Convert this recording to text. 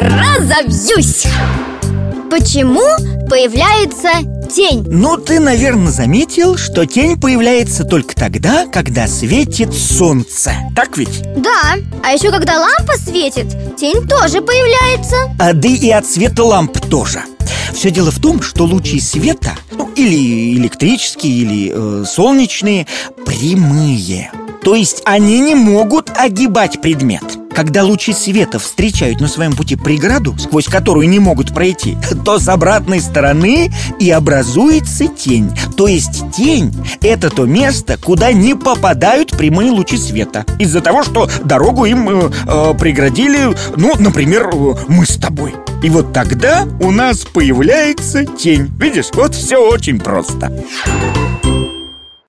разобьюсь Почему появляется тень? Ну, ты, наверное, заметил, что тень появляется только тогда, когда светит солнце Так ведь? Да, а еще когда лампа светит, тень тоже появляется А да и от света ламп тоже все дело в том, что лучи света, ну, или электрические, или э, солнечные, прямые. То есть они не могут огибать предмет. Когда лучи света встречают на своем пути преграду, сквозь которую не могут пройти, то с обратной стороны и образуется тень. То есть тень – это то место, куда не попадают прямые лучи света. Из-за того, что дорогу им э, э, преградили, ну, например, э, мы с тобой. И вот тогда у нас появляется тень. Видишь, вот все очень просто.